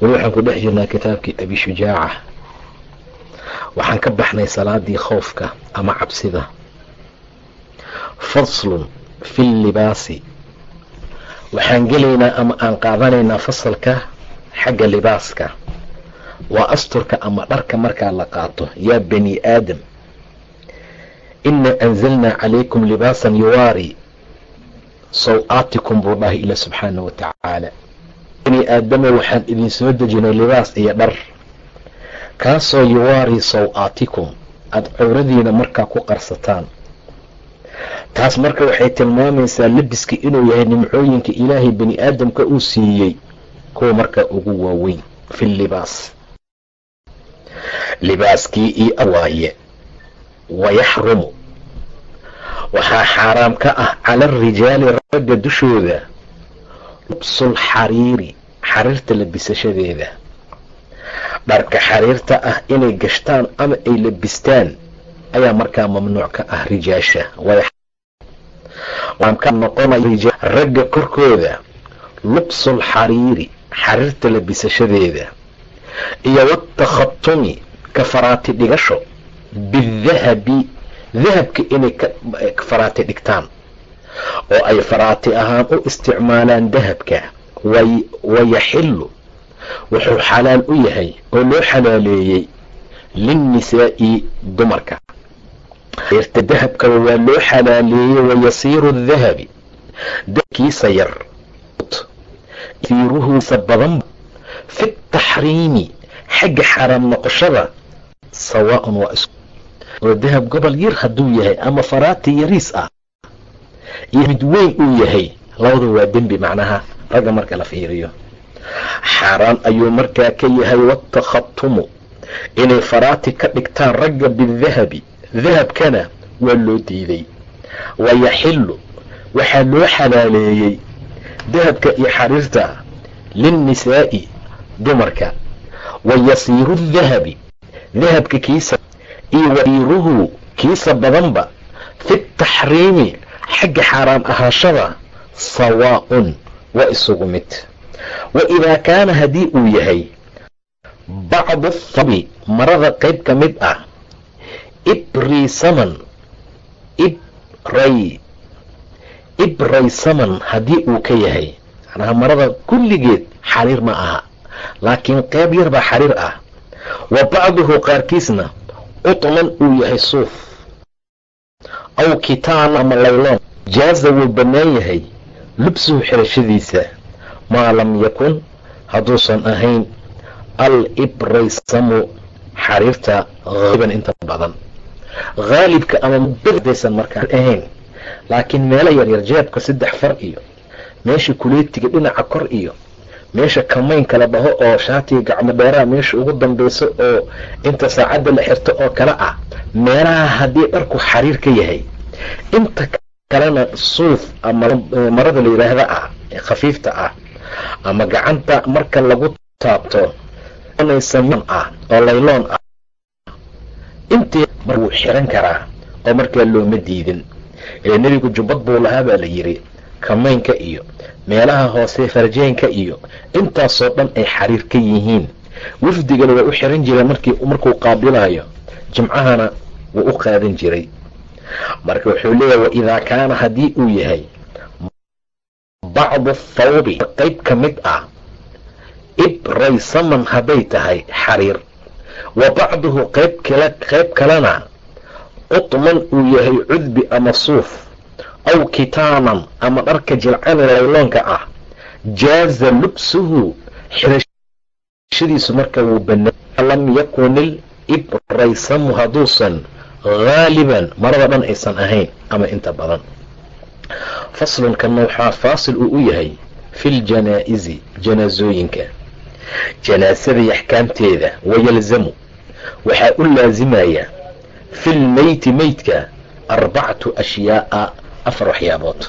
weli waxaan ku dhex jirnaa kitaabkii abi shujaaca. Waxaan ka baxnay salaadii khoofka ama cabsida. Faslun fi libaasi. Waxaan gelaynaa ama aan qaadanaynaa fasalka xagga libaaska. Waa asturka ama dharka markaa la qaato yaa bani aadam. Inaa anzalnaa calaykum libaasan yuwaari. Saw-aatikum buu dhahay ila subxaana wa tacaala bani aadamo waxaan idin soo dejinay libaas iyo dhar. Kaasoo yuwaari saw-aatikum aada cawradiina markaa ku qarsataan. Taas marka waxay tilmaamaysaa labiska inuu yahay nimcooyinka ilaahay bani aadamka uu siiyey kuwa markaa ugu waaweyn fi libaas. Libaaskii io awaaye wayaxrumu waxaa xaaraam ka ah cala arijaali ragga dushooda lubsul xariiri xariirta labisashadeeda. Dharka xariirta ah inay gashtaan ama ay labistaan ayaa markaa mamnuuc ka ah rijaasha ka noqonaya ragga korkooda lubsul xariiri xariirta labisashadeeda iyo watakhatumi ka faraati dhigasho bidahabi dahabka inay ka faraati dhigtaan oo ay faraati ahaan u isticmaalaan dahabka wayaxillu wuxuu xalaal u yahay oo loo xalaaleeyey linnisaa'i dumarka. Irta dahabkaba waa loo xalaaleeyey wayasiiru dahabi. Dahabkiisa yar siiruhuisa badanba fi taxriimi xagga xaraam noqoshada sawaaun waa isku. Oo dahab gobol yar hadduu yahay ama faraati yariis ah iyo mid weyn uu yahay labadu waa dembi macnaha ragga marka la fiiriyo xaaraan ayuu markaa ka yahay watakhatumu inay faraati ka dhigtaan ragga bidahabi dahabkana waa loo diiday wayaxillu waxaa loo xalaaleeyey dahabka iyo xariirta linnisaa'i dumarka. Wayasiiru dahabi dahabka kiisa iyo wasiiruhu kiisa badanba fi taxriimi xagga xaaraam ahaashada sawaa'un waa isugu mid. Wa idaa kaana haddii uu yahay bacdu thabi marada qayb ka mid ah ibrisaman ibray ibraysaman haddii uu ka yahay. Macnaha marada kulligeed xariir ma aha laakiin qayb yar baa xariir ah. Wa bacduhu qaarkiisna utman uu yahay suuf aw kitaan ama layloon. Jaaza wuu bannaan yahay lubsuhu xirashadiisa maa lam yakun hadduusan ahayn al ibraysamu xariirta haaliban inta badan. Haalibka ama mudadaysan markaa ahayn laakiin meelo yaryar jeebka saddex far iyo meesha kuleetiga dhinaca kor iyo meesha kamaynka la dhaho oo shaatiga gacmo dheeraha meesha ugu dambayso oo inta saacadda la xirto oo kale ah meelaha haddii dharku xariir ka yahay inta kalena suuf ama marada la yidhaahda ah ee khafiifta ah ama gacanta marka lagu taabto ah oo layloon ah intii wuu xiran karaa oo markaa looma diidin. Ee nebigu jubbad buu lahaa baa la yidhi kamaynka iyo meelaha hoose farjeenka iyo intaasoo dhan ay xariir ka yihiin. Wafdigana way u xiran jireen markii markuu qaabilayo jimcahana wuu u qaadan jiray marka wuxuu leeyahay waidaa kaana haddii uu yahay bacdu thawbi qayb ka mid ah ibraysaman hadday tahay xariir. Wa bacduhu qayb kale qayb kalena cutman uu yahay cudbi ama suuf aw kitaanan ama dharka jilcana layloonka ah jaaza lubsuhu xirashadiisu marka wuu banaa lam yakunil ibraysamu hadduusan haaliban marada dhan aysan ahayn ama inta badan faslunkanna waxaa faasil uu u yahay fi ljanaa'izi janaasooyinka janaasadii axkaamteeda wayalzamu waxaa u laasimaya fi lmeyti meydka arbacatu ashyaa'a afar waxyaabood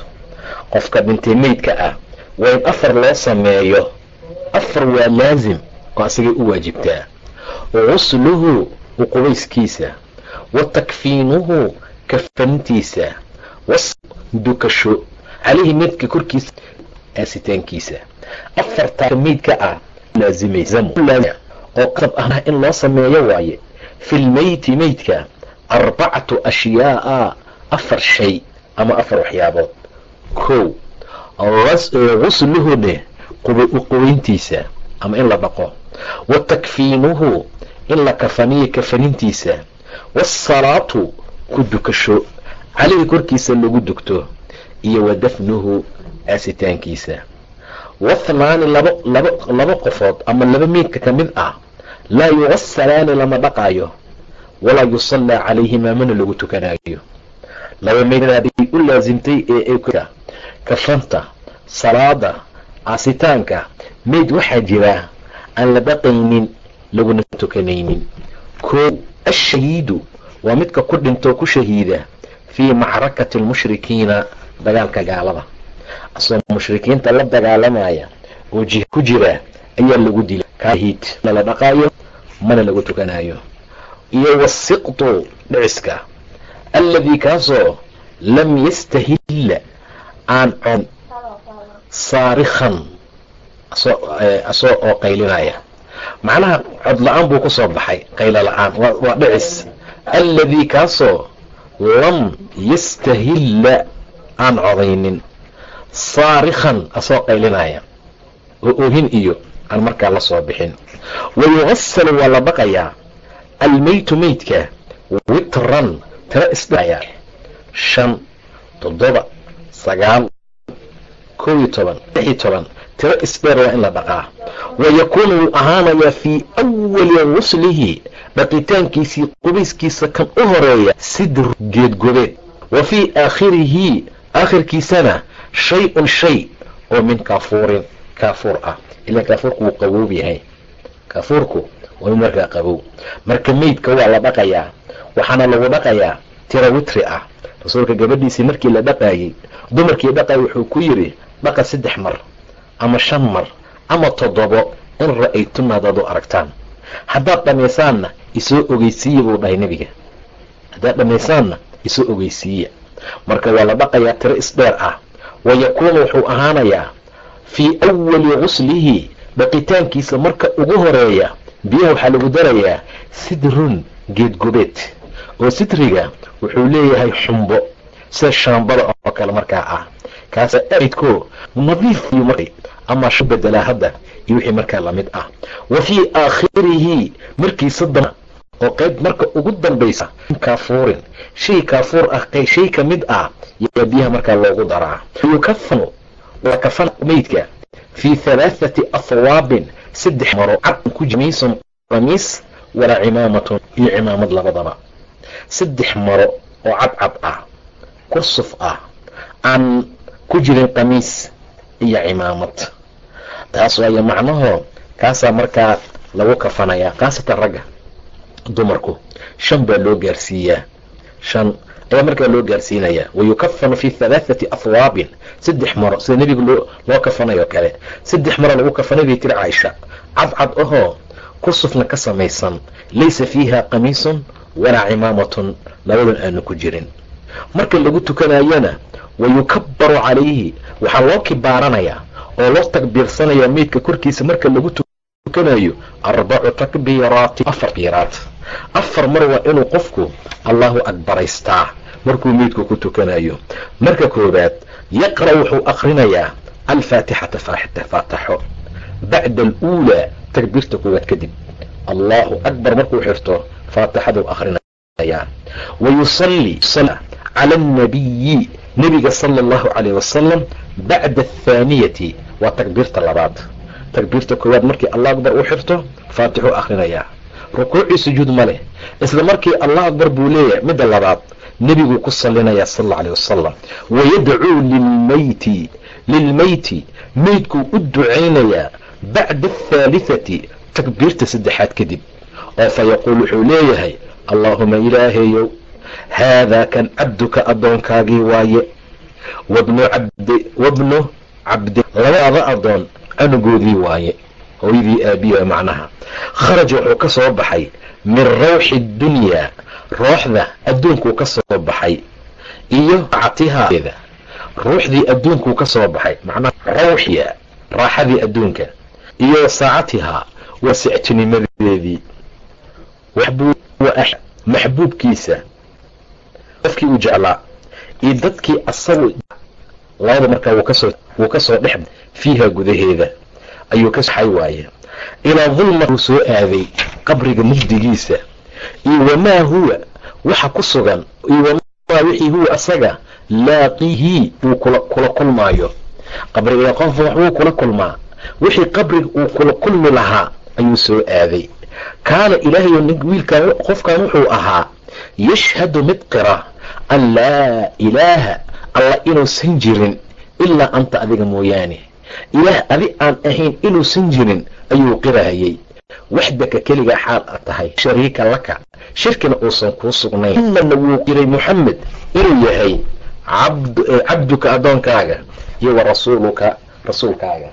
qofka dhintay meydka ah waa in afar loo sameeyo afar waa laasim oo asagay u waajibtaa gusluhu uqubayskiisa wa takfiinuhu kafanintiisa wasdukasho caleyhi meydka korkiisa aasitaankiisa afartaa meydka ah oo qasab ah in loo sameeyo waaye fi lmeyti meydka arbacatu ashyaa'a afar shay ama afar waxyaabood kow gusluhune qubayntiisa ama in la dhaqo wa takfiinuhu in la kafaniyo kafanintiisa waasalaatu ku dukasho caleyhi korkiisa lagu dugto iyo wa dafnuhu aasitaankiisa wathnaani laba laba laba qofood ama laba meydka ka mid ah laa yugasalaani lama dhaqaayo walaa yusallaa calayhimaa mana lagu tukanaayo laba meyd hadday u laasimtay ee kafanta salaada aasitaanka meyd waxaa jira aan la dhaqaynin laguna tukanaynin koo ashahiidu waa midka ku dhintoo ku shahiida fii macrakati almushrikiina dagaalka gaalada. Asagoo mushrikiinta la dagaalamaya oo ji ku jira ayaa lagu dila. Kahiid lala dhaqaayo mana lagu tukanayo iyo wasiqtu dhiciska alladii kaasoo lam yastahilla aan con saarikhan asoo oo qaylinaya macnaha cod la'aan buu ku soo baxay qaylo la'aan waa dhicis. Alladii kaasoo lam yastahilla aan codaynin saarikhan asoo qaylinaya oo ohin iyo aan markaa la soo bixin. Wayugasalu waa la dhaqayaa almeytu meydka witran tiro isdhaya shan toddoba sagaal kow iyo toban lix iyo toban tiro isdheer waa in la dhaqaa wayakuunu wuu ahaanayaa fii awali guslihi dhaqitaankiisii qubayskiisa kan u horreeya sidr geedgobeed wa fii aakhirihi aakhirkiisana shay-un shay oo min kaafuurin kaafuur ah ilan kaafuurku wuu qaboob yahay kaafuurku waa mid markaa qabow marka meydka waa la dhaqayaa waxaana lagu dhaqayaa tiro witri ah rasuulka gabadhiisii markii la dhaqaayey dumarkii dhaqay wuxuu ku yidhi dhaqa saddex mar ama shan mar ama toddobo in ra'aytuna hadaad u aragtaan. Haddaad dhammaysaanna isoo ogeysiiya buu dhahay nebiga. Haddaad dhammaysaanna isoo ogeysiiya marka waa la dhaqayaa tiro isdheer ah. Wayakuunu wuxuu ahaanayaa fii awali guslihi dhaqitaankiisa marka ugu horreeya biyaha waxaa lagu darayaa sidrun geedgobeed oo sidriga wuxuu leeyahay xumbo sida shaambada oo kale markaa ah. Kaasa aidko nadiif ama sha bedelaa hadda iyo wixii markaa la mid ah. Wa fii aakhirihi markiisa damba oo qayb marka ugu dambaysa kaafuurin. Shay kaafuur ah shay ka mid ah yaa biyaha markaa loogu daraa. Yukafanu waa kafan meydka fii halaathati ahwaabin saddex maro cad ku jimiisun qamiis walaa cimaamatun iyo cimaamad labadaba. Saddex maro oo cadcad ah kursuf ah aan ku jirin qamiis iyo cimaamad taas waayo macnahoo kaasaa markaa lagu kafanayaa khaasatan ragga dumarku. Shan baa loo gaarsiiyaa. Shan ayaa markaa loo gaarsiinayaa wayukafanu fii halaathati ahwaabin saddex maro sida nebiga loo kafanayo kale. Saddex maro lagu kafanay bay tiri caaisha cadcad ahoo kursufna ka samaysan. Laysa fiiha qamiisun walaa cimaamatun. Labadan aanu ku jirin. Marka lagu tukanayana wayukabbaru calayhi. Waxaa loo kibaaranayaa oo loo takbiirsanayaa meydka korkiisa marka lagu tukanayo arbacu takbiiraati afar kiiraad. Afar mar waa inuu qofku allahu akbaraystaa markuu meydku ku tukanayo. Marka koowaad yaqra' wuxuu akrinayaa alfaatixata faataxo. Bacda aluulaa takbiirta koowaad kadib. Allahu akbar markuu xirto faatixaduu akhrinayaa. Wa yusallii cala annabiyi nebiga sala allahu calayh wasalam bacda athaaniyati waa takbiirta labaad. Takbiirta koowaad markii allah akbar uu xirto faatixuu akhrinayaa. Rukuucii sujuud ma leh isla markii allah akbar buu leeyahay midda labaad nebiguu ku salinayaa sal alla wasalam wayadcuu lilmeyti lilmeyti meydkuu u ducaynayaa bacda athaalithati takbiirta saddexaad kadib. Oo fa yaquul wuxuu leeyahay allaahuma ilaahayow haadaa kan cabduka addoonkaagii waaye wabnu cabdi wabnu cabdi. Labadaada addoon canugoodii waaye hooyadii aabiya macnaha. Kharaja wuxuu ka soo baxay min rawxi dunyaa rooxda adduunkuu ka soo baxay iyo catihaeda ruuxdii adduunkuu ka soo baxay macnaha rawxiya raaxadii adduunka iyo saacatihaa waa sictinimadeedii. Maxbuubkiisa qofkii uu jeclaa iyo dadkii asagu labada markaa wuu ka soo dhex fiiha gudaheeda. Ayuu ka saxay waaye. Ilaa dulma uu soo aaday qabriga mugdigiisa. Iyo wamaa huwa? Waxa ku sugan. Iyo wamaa wixii huwa asaga? Laaqihi uu kula kulmaayo. Qabriga qof waxbuu kula kulmaa. Wixii qabriga uu kula kulmi lahaa ayuu soo aaday. Kaana ilaahayo wiilkan qofkan wuxuu ahaa yashhadu mid qira an laa ilaaha alla inuusan jirin ilaa anta adiga mooyaane. Ilaah adi aan ahayn inuusan jirin ayuu qirahayay waxdaka keligaa xaal a tahay. Shariika laka. Shirkina uusan kuu sugnayn. Inana wuu qiray moxamed inuu yahay cabduka addoonkaaga iyo wa rasuuluka rasuulkaaga.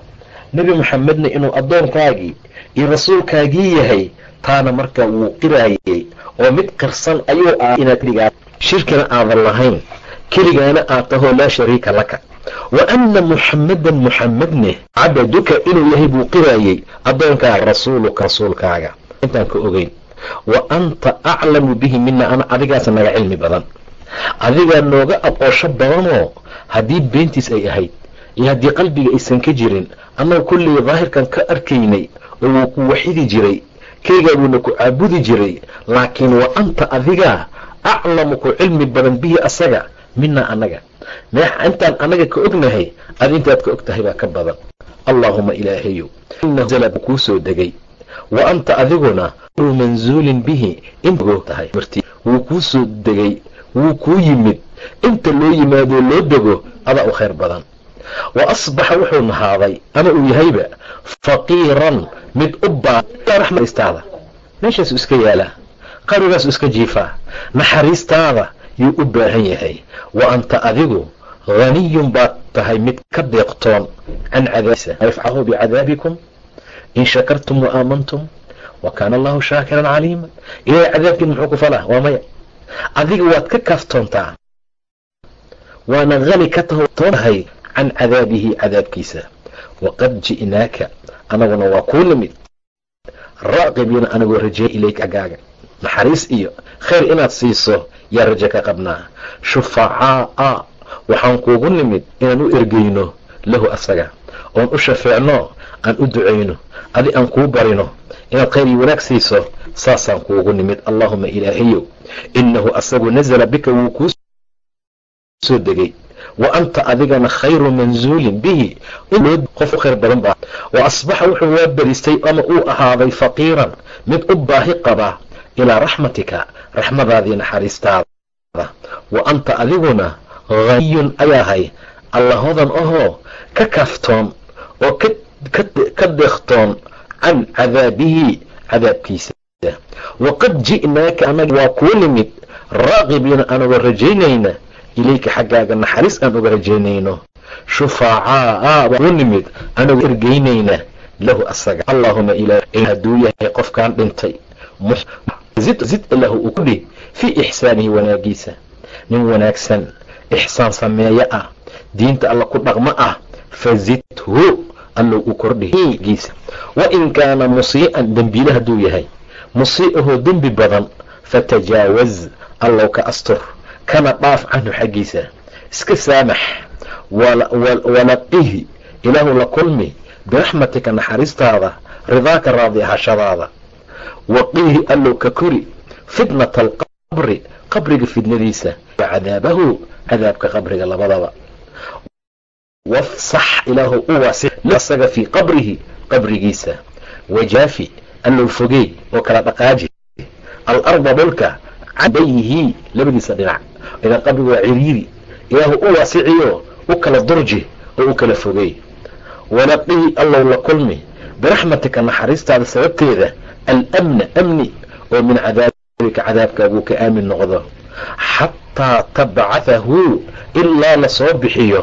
Nebi moxamedna inuu addoonkaagii iyo rasuulkaagii yahay taana marka wuu qiraayay oo mid qirsan ayuu ah inaad keligaa shirkina aadan lahayn keligaana aad tahoo laa shariika laka. Wa anna muxammedan muxamedne cabaduka inuu yahay buu qiraayey addoonkaaga rasuuluka rasuulkaaga. Intaan ka ogeyn wa anta aclamu bihi mina ana adigaas naga cilmi badan. Adigaa nooga aqoosho badanoo haddii beentiis ay ahayd iyo haddii qalbiga aysan ka jirin annaga kullii daahirkan ka arkaynay oo wuu ku waxidi jiray keygaa buuna ku caabudi jiray laakiin wa anta adigaa aclamu ku cilmi badan bihi asaga mina annaga. Intaan annaga ka ognahay adi intaad ka og tahay baa ka badan. Allaahuma ilaahayow inazala kuu soo degay. Wa anta adiguna manzuulin bihi inta tahay. Wuu kuu degay wuu kuu yimid. Inta loo yimaadoo loo dego adaa u khayr badan. Wa asbaxa wuxuu nahaaday ama uu yahayba faqiiran mid u baaraxmaistaada meeshaasu iska yaalaa qarigaasu iska jiifaa naxariistaada yuu u baahan yahay. Wa anta adigu haniyun baad tahay mid ka deeqtoon can yafcahu bicadaabikum in shakartum wa aamantum wa kaana allahu shaakiran caliiman ilahay cadaabkiin muxuu ku falaa? Waa maya. Adiga waad ka kaaftoontaa. Waana hani ka tahotoonahay can cadaabihi cadaabkiisa. Waqad ji'naaka anaguna waa kuu nimid raaqibiina anagoo rajeeya ilayka xaggaaga naxariis iyo khayr inaad siiso yaa raje ka qabnaa shufacaa'a waxaan kuugu nimid inaan u ergeyno lahu asaga. Oon u shafeecno aan u ducayno adi aan kuu barino. Inaad khayr iyo wanaag siiso saasaan kuugu nimid. Allaahuma ilaahayow innahu asagu nazala bika wuu kuu soo degay. Wa anta adigana khayru manzuulin bihi. Qof u khayr badan baa. Wa asbaxa wuxuu waa beristay ama uu ahaaday faqiiran. Mid u baahi qaba ilaa raxmatika raxmadaadii naxariistaada. Wa anta adiguna haniyun ayaahay allahodan ahoo ka kaaftoon oo ka deeqtoon can cadaabihi cadaabkiisa. Waqad ji'naaka anaga waa kuu nimid raaqibiina anagoo rajaynayna ilayka xaggaaga naxariis aan uga rajaynayno. Shufacaa'a baan u nimid anagoo ergeynayna lahu asaga. Allaahuma ilaah hadduu yahay qofkaan dhintay zid lahu uu ku dhih fii ixsaanihi wanaagiisa nin wanaagsan ixsaan sameeyo ah diinta alla ku dhaqmo ah fazidhu allow uu kordhigiisa wa in kaana musii'an dembiile hadduu yahay. Musii'ahoo dembi badan fatajaawaz allow ka astur kana dhaaf canhu xaggiisa. Iska saamax walaqihi ilaahu la kulmi biraxmatika naxariistaada ridaaka raadi ahashadaada waqiihi allow ka kori fitnata alqabri qabriga fidnadiisa wa cadaabahu cadaabka qabriga labadaba wafsax ilaahu u waasix asaga fii qabrihi qabrigiisa wajaafi allow fogey oo kala dhaqaaji alarda dhulka cabayhi labadiisa dhinac idan qabriga waa ciriiri ilaahu u waasiciyo u kala durji oo u kala fogey walaqihi allow la kulmi biraxmatika naxariistaada sababteeda alamna amni oo min cadaabika cadaabkaaguu ka aamin noqdo xataa tabcahahu ilaa la soo bixiyo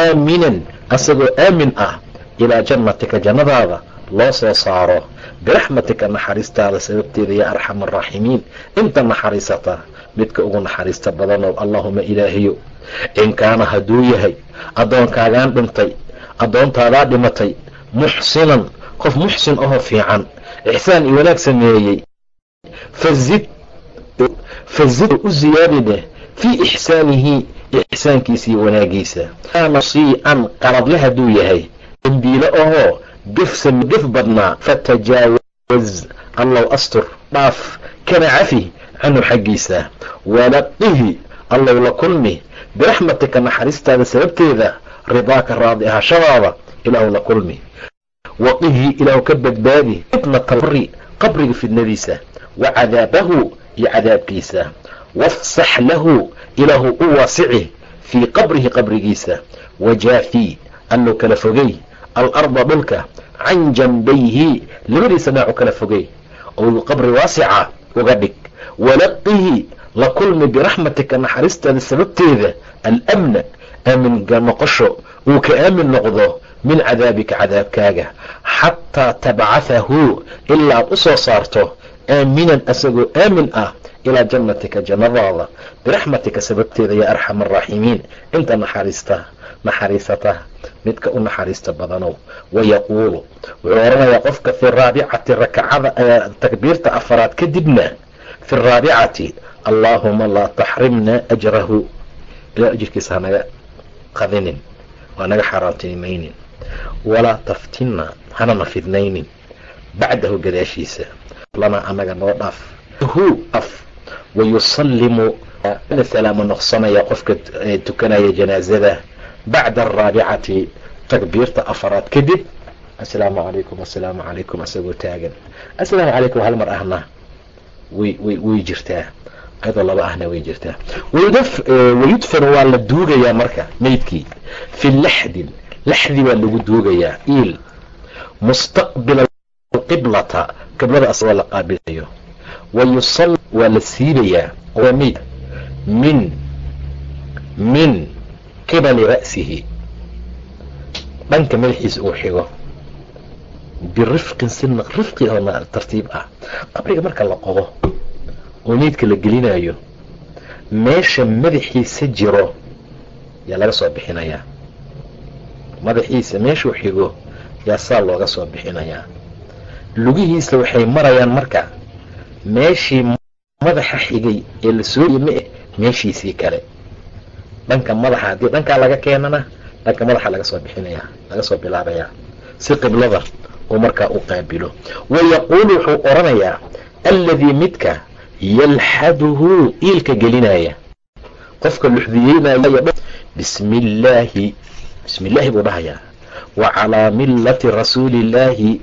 aaminan asagoo aamin ah ilaa jannatika jannadaada loo soo saaro biraxmatika naxariistaada sababteeda yaa arxam araaximiin inta naxariisata midka ugu naxariista badanow allaahuma ilaahiyo in kaana hadduu yahay addoonkaagaan dhintay addoontaadaa dhimatay muxsinan qof muxsin ahoo fiican ixsaan iyo wanaag sameeyey. Fazid u ziyaadineh fii ixsaanihi ixsaankiisa wanaagiisa kaana sii-an qaladle hadduu yahay. Dembiile ahoo gefsam gef badnaa. Fatajaawaz allow astur dhaaf kana cafi canhu xaggiisa. Walaqihi allow la kulmi biraxmatika naxariistaada sababteeda ridaaka raadi ahashadaada ilaahu la kulmi waqihi ilaahu ka badbaadi alqabri qabriga fidnadiisa wa cadaabahu iyo cadaabkiisa wafsax lahu ilaahu u waasici fii qabrihi qabrigiisa wajaafii allow kala fogey alarda dhulka can janbayhi labadiisa dhinac u kala fogey ou qabri waasica uga dhig walaqihi la kulmi biraxmatika naxariistaada sababteeda alamna aaminga noqosho uu ka aamin noqdo min cadaabika cadaabkaaga xataa tabcahahu ilaa aad u soo saarto aaminan asagoo aamin ah ilaa jannatika jannadaada. Biraxmatika sababteeda yaa arxam araaximiin inta naxariista naxariisata midka u naxariista badanow. Wayaquulu wuxuu oranayaa qofka fi raabicati rakacada takbiirta afaraad kadibna fi raabicati allaahuma laa taxrimna ajrahu. Ilaa ajirkiisa hanaga qadinin waa naga xaaraantinimaynin walaa taftinna hanana fidnaynin bacdahu gadaashiisa lana anaga noo dhaaf hu af wayusallimu salaamo noqsanaya qofka tukanaya janaazada bacda araabicati takbiirta afaraad kadib assalaamu calaykum assalaamu calaykum asagoo taagan assalaamu calaykum hal mar ahna way way jirtaa ayadoo laba ahna way jirtaa wayudfanu waa la duugayaa marka meydkii fi laxdin laxdi baa lagu duugayaa iil mustaqbila qiblata qiblada asagoo la qaabilayo wayusal waa la siibayaa waa min min qibali ra'sihi. Dhanka madaxiisa uu xigo birifqin si rifqi oo tartiib ah. Qabriga marka la qodo oo meydka la gelinayo meesha madaxiisa jiro yaa laga soo bixinayaa madaxiisa meeshuu xigo yaa saa looga soo bixinayaa. Lugihiisa waxay marayaan marka meeshii madaxa xigay ee la soo yime meeshiisii kale. Dhanka madaxa haddii dhankaa laga keenana dhanka madaxa laga soo bixinayaa laga soo bilaabayaa. Si qiblada uu markaa u qaabilo. Wayaquulu wuxuu oranayaa alladii midka yalxaduhu iilka gelinaya qofka luxdiyeynaya bismi bismi illaahi buu dhahayaa. Wa calaa millati rasuuli illaahi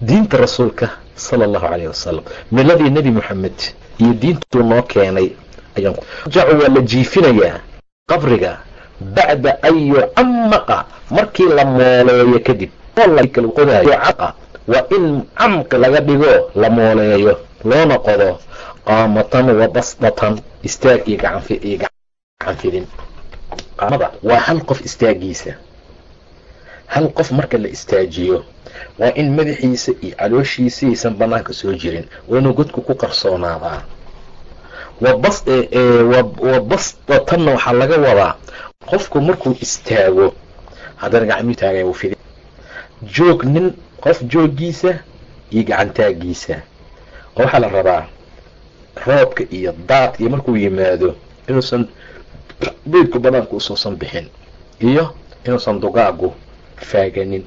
diinta rasuulka sala allahu calayh wasalam miladii nebi moxamed iyo diintuu noo keenay ayaanjacu waa la jiifinayaa qabriga bacda an yucamaqa markii la mooleeyo kadib waa in camqi laga dhigo la mooleeyo loona qodo qaamatan wa basdatan istaag iyo gacanfiyo gacan fidin. Qaamada waa hal qof istaagiisa hal qof marka la istaajiyo waa in madaxiisa iyo calooshiisa aysan banaanka soo jirin waa inuu godku ku qarsoonaadaa wa basdatanna waxaa laga wadaa qofku markuu istaago haddana gacmii taagaya uu fidin joog nin qof jooggiisa iyo gacantaagiisa. Oo waxaa la rabaa roobka iyo daadka iyo markuu yimaado inuusan beydku banaanka usuusan bixin iyo inuusan dugaagu faaganin.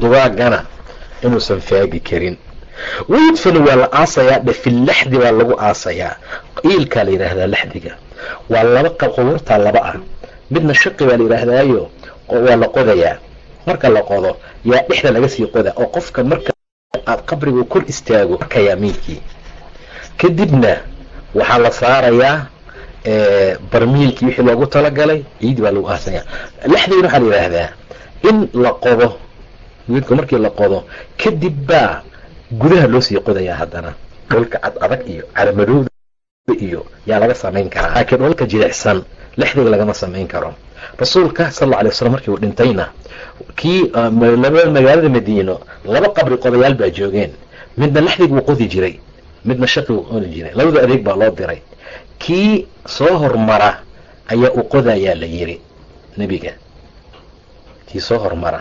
Dugaagana inuusan faagi karin. Wayudfanu waa la aasayaa dhe fi baa lagu aasayaa. Iilkaa la yidhaahdaa laxdiga. Waa laba qubuurtaa laba ah. Midna shaqi baa la yidhaahdaayo waa la qodayaa. Marka la qodo yaa dhexda laga sii qoda oo qofka marka aad qabrigu kor istaago arkayaa miidkii. Kadibna waxaa la saarayaa barmiilkii wixii loogu talagalay ciidi baa lagu aasaya laxdigana waxaa la yidhaahdaa in la qodo wiidka markii la qodo kadib baa gudaha loo sii qodayaa haddana. Dhulka cad adag iyo caramadowda iyo yaa laga samayn karaa. Laakiin dhulka jilicsan lexdiga lagama samayn karo. Rasuulka sal alla alay waslam markii uu dhintayna kii magaalada madiino laba qabri qodayaal baa joogeen. Midna lexdig wuu qodi jiray midna shaqi wuu qodi jiray. Labada adeeg baa loo diray. Kii soo hormara ayaa u qodayaa la yiri nebiga kii soo hormara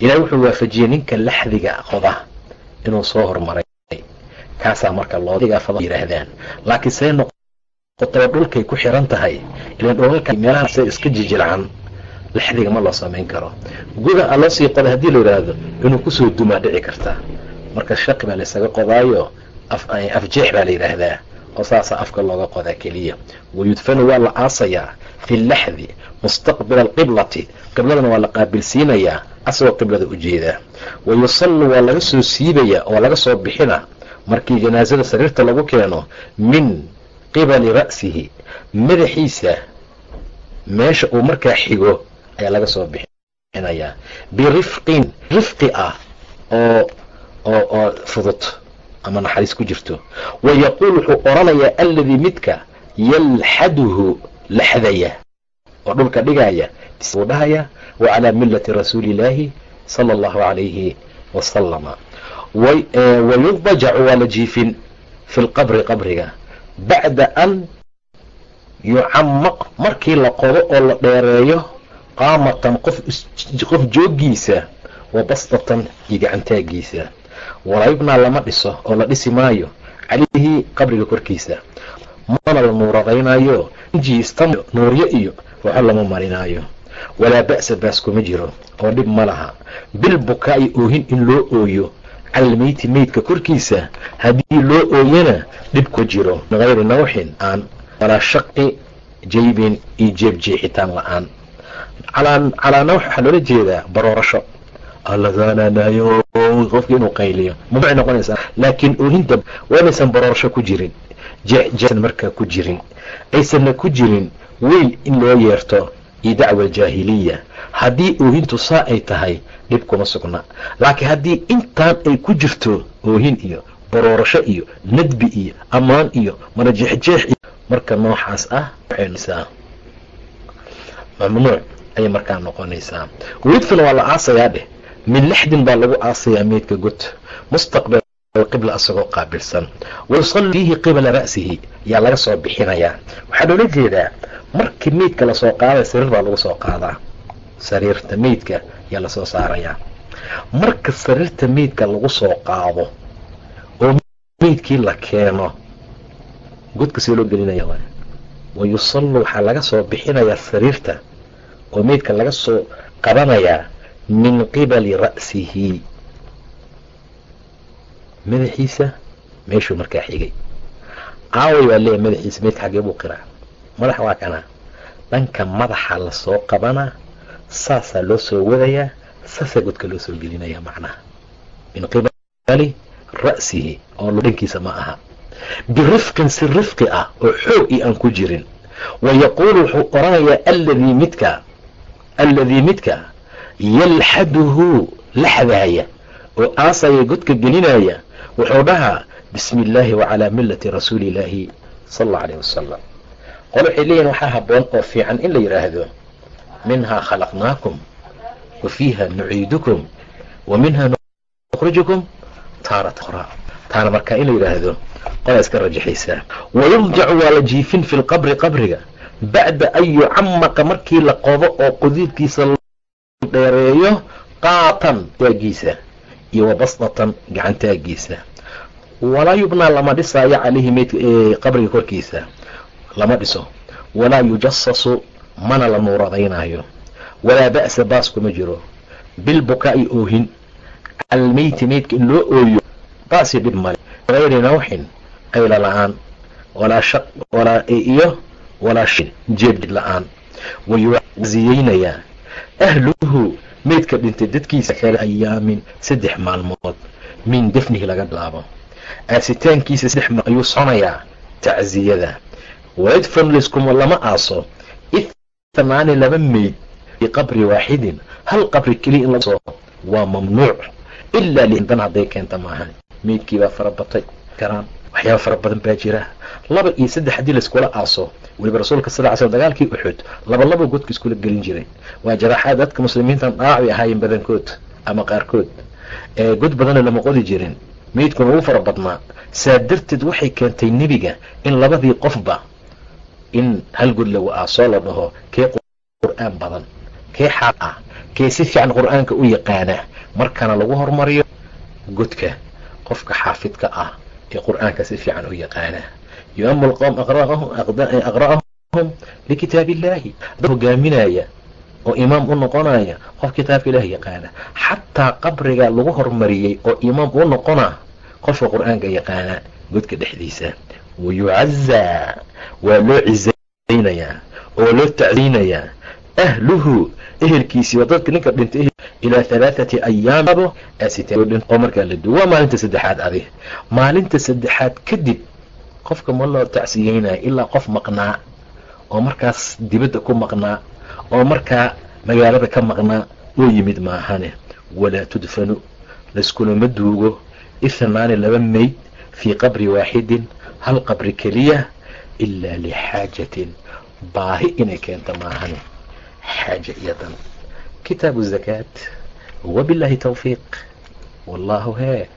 ilaah wuxuu waafajiyey ninka laxdiga qoda inuu soo hormaray. Kaasaa marka loo yidhaahdaan laakiin see noqotaba dhulkay ku xiran tahay ilan dholalka meelaha se iska jijilcan laxdiga ma loo samayn karo. Guda a sii qoda haddii la yidhaahdo inuu ku soo dumaa dhici karta. Marka shaqi baa laysaga qodaayo afjeex baa la yidhaahdaa oo saasaa afka looga qodaa keliya. Wayudfanu waa la aasayaa fi laxdi mustaqbila alqiblati. Qibladana waa la qaabilsiinayaa asagoo qiblada u jeedaa wayusallu waa laga soo siibayaa oo laga soo bixina. Markii janaasada sariirta lagu keeno min qibali ra'sihi madaxiisa meesha uu markaa xigo ayaa laga soo bixinayaa birifqin rifqi ah oo oo oo fudud ama naxariis ku jirto. Wa yaquul wuxuu oranayaa alladii midka yalxaduhu laxdaya oo dhulka dhigaya uu dhahaya wa calaa millati rasuuli illaahi sala allahu calayhi wasalama wayudajacu waa la jiifin fi lqabri qabriga bacda an yucamaq markii la qodo oo la dheereeyo qaamatan qof qof joogiisa wa bastatan iyo gacantaagiisa walaa lama dhiso oo la dhisi maayo. Calayhi qabriga korkiisa. Mana la nuuradaynayo injiista nuuryo iyo waxo lama marinaayo. Walaa ba'sa baas kuma jiro oo dhib ma laha. Bil bukaa'i oohin in loo ooyo. Calalmeyti meydka korkiisa. Haddii loo ooyana dhib ku jiro. Min hayri nawxin aan walaa shaqi jaybin iyo jeeb jeexitaan la'aan. Calaa nawx waxaa loola jeedaa baroorasho alladaananayo qofki inuu qayliyo. Mabay noqonaysaa laakiin oohinta waa inaysan baroorasho ku jirin. Jeexjeesan markaa ku jirin. Aysanna ku jirin weyl in loo yeerto iyo dacwa aljaahiliya haddii oohintu saa ay tahay dhib kuma sugna. Laakiin haddii intaan ay ku jirto oohin iyo baroorasho iyo nadbi iyo ammaan iyo mana jeexjeex iyo marka noocaas ah mamnuuc ayay markaa noqonaysaa weydfana waa la aasayaa dheh min lixdin baa lagu aasayaa meydka god mustaqbal qibla asagoo qaabilsan. Wayusalli fiihi qibala ra'sihi yaa laga soo bixinayaa waxaa loola jeedaa markii meydka la soo qaadaya sariir baa lagu soo qaadaa. Sariirta meydka yaa la soo saarayaa marka sariirta meydka lagu soo qaado oo meydkii la keeno godka see loo gelinaya wayusallu waxaa laga soo bixinayaa sariirta oo meydka laga soo qabanayaa min qibali ra'sihi. Madaxiisa meeshuu markaa xigay. Aaway baa leeyahy madaxiisa meydka xaggee buu qiraa. Madax waa kana. Dhanka madaxa la soo qabanaa saasaa loo soo wadayaa saasaa godka loo soo gelinaya macnaha. Min qibali ra'sihi oo dhankiisa ma aha. Birifqin si rifqi ah oo xoog io aan ku jirin. Wa yaquulu wuxuu oranayaa alladii midka alladii midka yalxaduhu laxdaaya oo aasaya godka gelinaya wuxuu dhahaa bismi illaahi wacalaa millati rasuuli illaahi sala allau alayh wasalam qole waxay leeyihiin waxaa habboon oo fiican in la yidhaahdo minhaa khalaqnaakum wa fiiha nuciidukum wa minhaa nukhrijukum taarata ukhraa taana markaa in la yidhaahdo qolaa iska rajaxaysaa wayurjacu waa la jiifin fi lqabri qabriga bacda an yucamaqa markii la qodo oo qudiidkiisa dheereeyo qaatan taagiisa iyo wabasdatan gacantaagiisa walaa yubnaa lama dhisaayo calayhi meydk qabriga korkiisa. Lama dhiso. Walaa yujasasu mana la nuuradaynaayo. Walaa ba'sa baas kuma jiro. Bilbukaa'i oohin. Calmeyti meydka in loo ooyo taasi dhib male. Hayri nawxin ayla la'aan. Walaa shaq walaa iyo walaa shin la'aan. Wayucasiyeynayaa ahluhu meydka dhintay dadkiisa kale ayaamin saddex maalmood min dafnihi laga bilaabo aasitaankiisa saddex maal ayuu soconayaa tacsiyada wayadfan liskuma lama aaso ithnaani laba meyd fii qabri waaxidin hal qabri keliya in laso waa mamnuuc ilaa lidan hadday keenta maahan meydkiibaa farabatay karaan waxyaaba fara badan baa jira. Laba iyo saddex haddii laiskula aaso weliba rasuulka sal sl dagaalkii uxud laba laba godka iskula gelin jiray. Waa jaraaxaad dadka muslimiintan dhaac bay ahaayeen badankood ama qaarkood. Ee god badanna lama qodi jirin. Meydkuna ugu fara badnaa. Saa darteed waxay keentay nebiga in labadii qofba in hal god lagu aasoo la dhaho kee qur'aan badan kee xaaq ah kee si fiican qur'aanka u yaqaana markana lagu hormariyo godka qofka xaafidka ah ee qur'aanka si fiican u yaqaana. Yuamu lqowm aqra'ahum likitaab illaahi dad hogaaminaya oo imaam u noqonaya qof kitaabka ilaah yaqaana. Xataa qabriga lagu hormariyey oo imaam u noqona qofka qur'aanka yaqaana godka dhexdiisa. Wayucazaa waa loo cizaynayaa oo loo tacsiynayaa ahluhu ehelkiisii waa dadka ninka dhintay ilaa halaathati ayaam oo markaa la duwo waa maalinta saddexaad adi maalinta saddexaad kadib qofka ma loo tacsiyeynaya ilaa qof maqnaa oo markaas dibadda ku maqnaa oo markaa magaalada ka maqnaa oo yimid maahane walaa tudfanu layskulama duugo ithnaani laba meyd fii qabri waaxidin hal qabri keliya ilaa lixaajatin baahi inay keento maahane iyo dan kitaabu zakaat wabilaahi tawfiiq wallahu hee